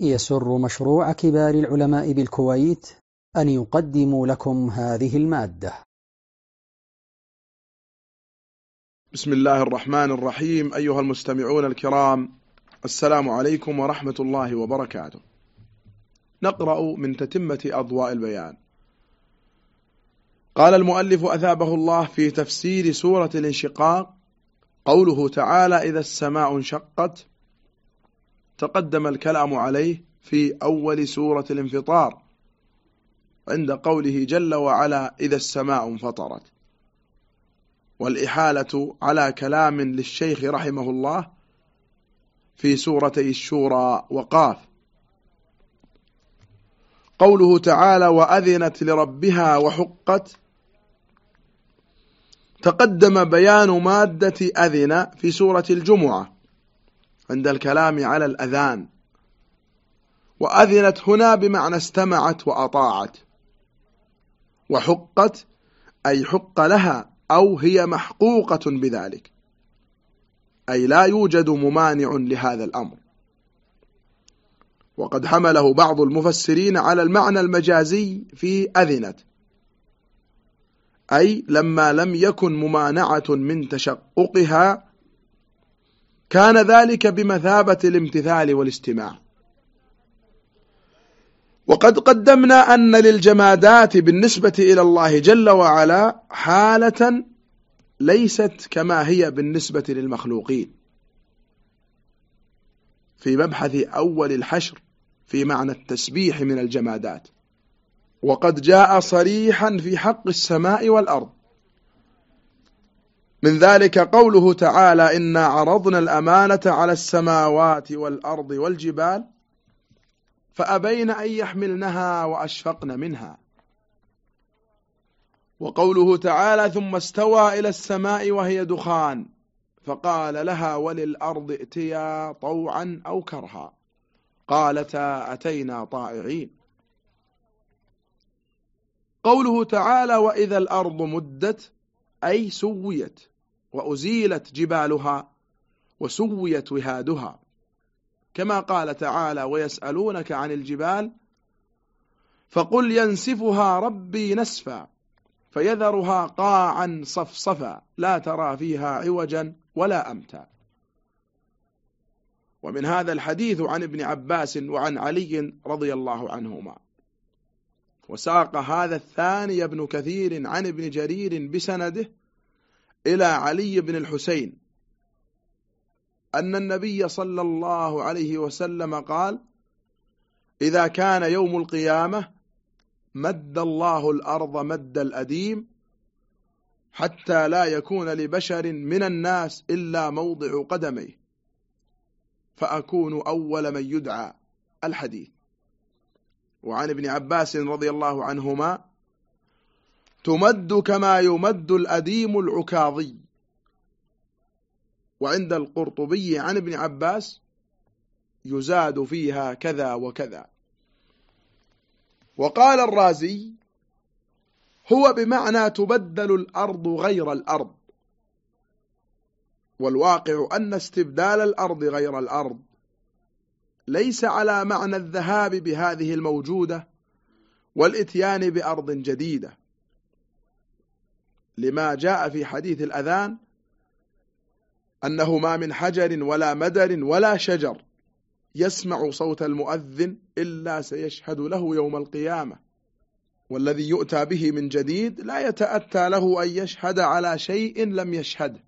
يسر مشروع كبار العلماء بالكويت أن يقدم لكم هذه المادة. بسم الله الرحمن الرحيم. أيها المستمعون الكرام السلام عليكم ورحمة الله وبركاته. نقرأ من تتمة أضواء البيان. قال المؤلف أثابه الله في تفسير سورة الانشقاق قوله تعالى إذا السماء انشقت تقدم الكلام عليه في أول سورة الانفطار عند قوله جل وعلا إذا السماء انفطرت. والإحالة على كلام للشيخ رحمه الله في سورتي الشورى وقاف. قوله تعالى وأذنت لربها وحقت. تقدم بيان مادة أذن في سورة الجمعة. عند الكلام على الأذان. وأذنت هنا بمعنى استمعت وأطاعت. وحقت أي حق لها أو هي محقوقة بذلك. أي لا يوجد ممانع لهذا الأمر. وقد حمله بعض المفسرين على المعنى المجازي في أذنت. أي لما لم يكن ممانعة من تشققها كان ذلك بمثابة الامتثال والاستماع. وقد قدمنا أن للجمادات بالنسبة إلى الله جل وعلا حالة ليست كما هي بالنسبة للمخلوقين. في مبحث أول الحشر في معنى التسبيح من الجمادات. وقد جاء صريحا في حق السماء والأرض. من ذلك قوله تعالى إنا عرضنا الأمانة على السماوات والأرض والجبال فأبين أن يحملنها وأشفقن منها. وقوله تعالى ثم استوى إلى السماء وهي دخان فقال لها وللأرض ائتيا طوعا أو كرها. قالتا أتينا طائعين. قوله تعالى وإذا الأرض مدت أي سويت. وأزيلت جبالها وسويت وهادها. كما قال تعالى ويسألونك عن الجبال فقل ينسفها ربي نسفا فيذرها قاعا صفصفا لا ترى فيها عوجا ولا أمتا. ومن هذا الحديث عن ابن عباس وعن علي رضي الله عنهما. وساق هذا الثاني ابن كثير عن ابن جرير بسنده إلى علي بن الحسين أن النبي صلى الله عليه وسلم قال إذا كان يوم القيامة مد الله الأرض مد الأديم حتى لا يكون لبشر من الناس إلا موضع قدميه. فأكون أول من يدعى الحديث. وعن ابن عباس رضي الله عنهما تمد كما يمد الأديم العكاظي. وعند القرطبي عن ابن عباس يزاد فيها كذا وكذا. وقال الرازي هو بمعنى تبدل الأرض غير الأرض. والواقع أن استبدال الأرض غير الأرض ليس على معنى الذهاب بهذه الموجودة والإتيان بأرض جديدة. لما جاء في حديث الأذان أنه ما من حجر ولا مدر ولا شجر يسمع صوت المؤذن إلا سيشهد له يوم القيامة. والذي يؤتى به من جديد لا يتأتى له أن يشهد على شيء لم يشهده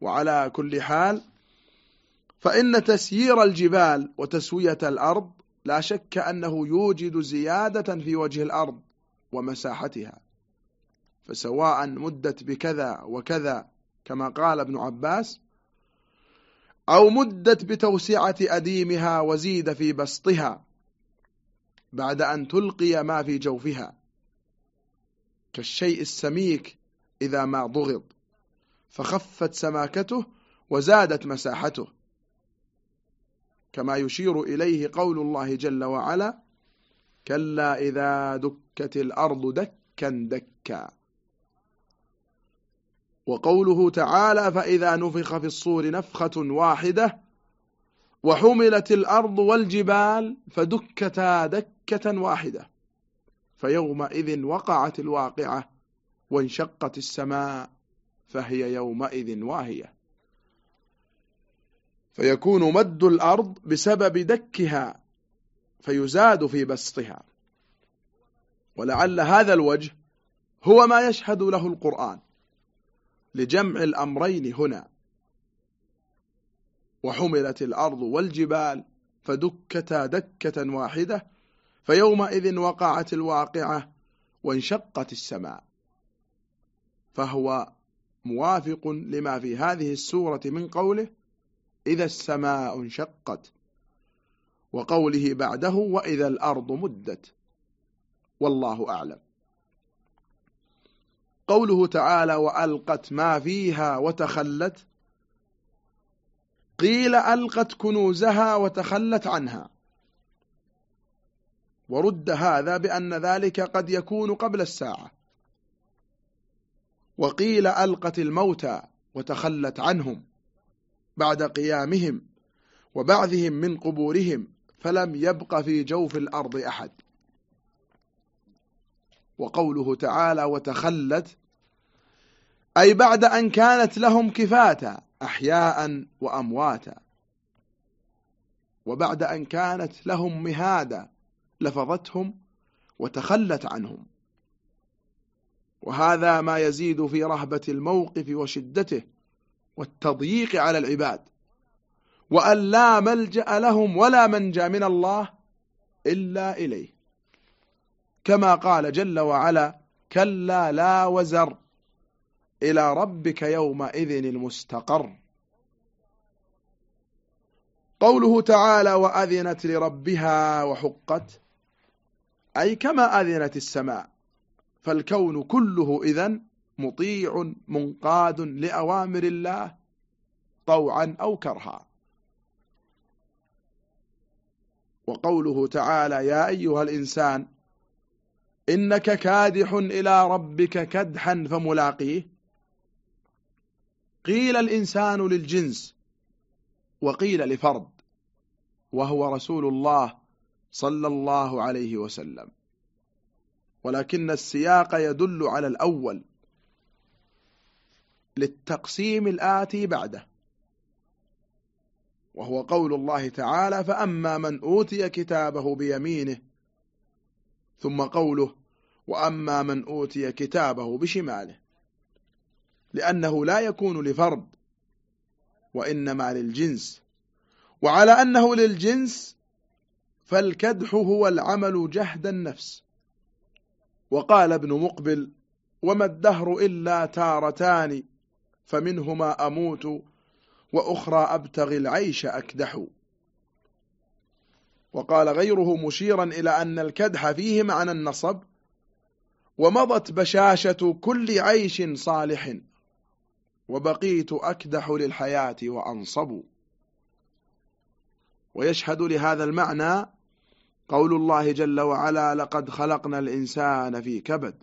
وعلى كل حال فإن تسيير الجبال وتسوية الأرض لا شك أنه يوجد زيادة في وجه الأرض ومساحتها. فسواء مدت بكذا وكذا كما قال ابن عباس أو مدت بتوسعة أديمها وزيد في بسطها بعد أن تلقي ما في جوفها كالشيء السميك إذا ما ضغط فخفت سماكته وزادت مساحته. كما يشير إليه قول الله جل وعلا كلا إذا دكت الأرض دكا دكا وقوله تعالى فإذا نفخ في الصور نفخة واحدة وحملت الأرض والجبال فدكتا دكة واحدة فيومئذ وقعت الواقعة وانشقت السماء فهي يومئذ واهية فيكون مد الأرض بسبب دكها فيزاد في بسطها ولعل هذا الوجه هو ما يشهد له القرآن لجمع الأمرين هنا. وحملت الأرض والجبال فدكتا دكة واحدة فيومئذ وقعت الواقعة وانشقت السماء. فهو موافق لما في هذه السورة من قوله إذا السماء انشقت وقوله بعده وإذا الأرض مدت والله أعلم. قوله تعالى وألقت ما فيها وتخلت قيل ألقت كنوزها وتخلت عنها. ورد هذا بأن ذلك قد يكون قبل الساعة. وقيل ألقت الموتى وتخلت عنهم بعد قيامهم وبعثهم من قبورهم فلم يبق في جوف الأرض أحد. وقوله تعالى وتخلت أي بعد أن كانت لهم كفاتا أحياء وأمواتا. وبعد أن كانت لهم مهادا لفظتهم وتخلت عنهم. وهذا ما يزيد في رهبة الموقف وشدته والتضييق على العباد. وأن لا ملجأ لهم ولا منجى من الله إلا إليه. كما قال جل وعلا كلا لا وزر إلى ربك يومئذ المستقر. قوله تعالى وأذنت لربها وحقت أي كما أذنت السماء فالكون كله إذن مطيع منقاد لأوامر الله طوعا أو كرها. وقوله تعالى يا أيها الإنسان إنك كادح إلى ربك كدحا فملاقيه. قيل الإنسان للجنس وقيل لفرد وهو رسول الله صلى الله عليه وسلم. ولكن السياق يدل على الأول للتقسيم الآتي بعده وهو قول الله تعالى فأما من أوتي كتابه بيمينه ثم قوله وأما من أوتي كتابه بشماله لأنه لا يكون لفرد وإنما للجنس. وعلى أنه للجنس فالكدح هو العمل جهد النفس. وقال ابن مقبل وما الدهر إلا تارتان فمنهما أموت وأخرى أبتغي العيش أكدح. وقال غيره مشيرا إلى أن الكدح فيه معنى النصب ومضت بشاشة كل عيش صالح وبقيت أكدح للحياة وأنصب. ويشهد لهذا المعنى قول الله جل وعلا لقد خلقنا الإنسان في كبد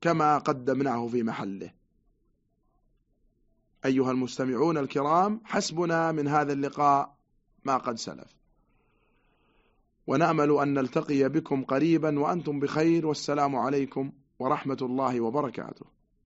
كما قدمناه في محله. أيها المستمعون الكرام حسبنا من هذا اللقاء ما قد سلف. ونأمل أن نلتقي بكم قريبا وأنتم بخير والسلام عليكم ورحمة الله وبركاته.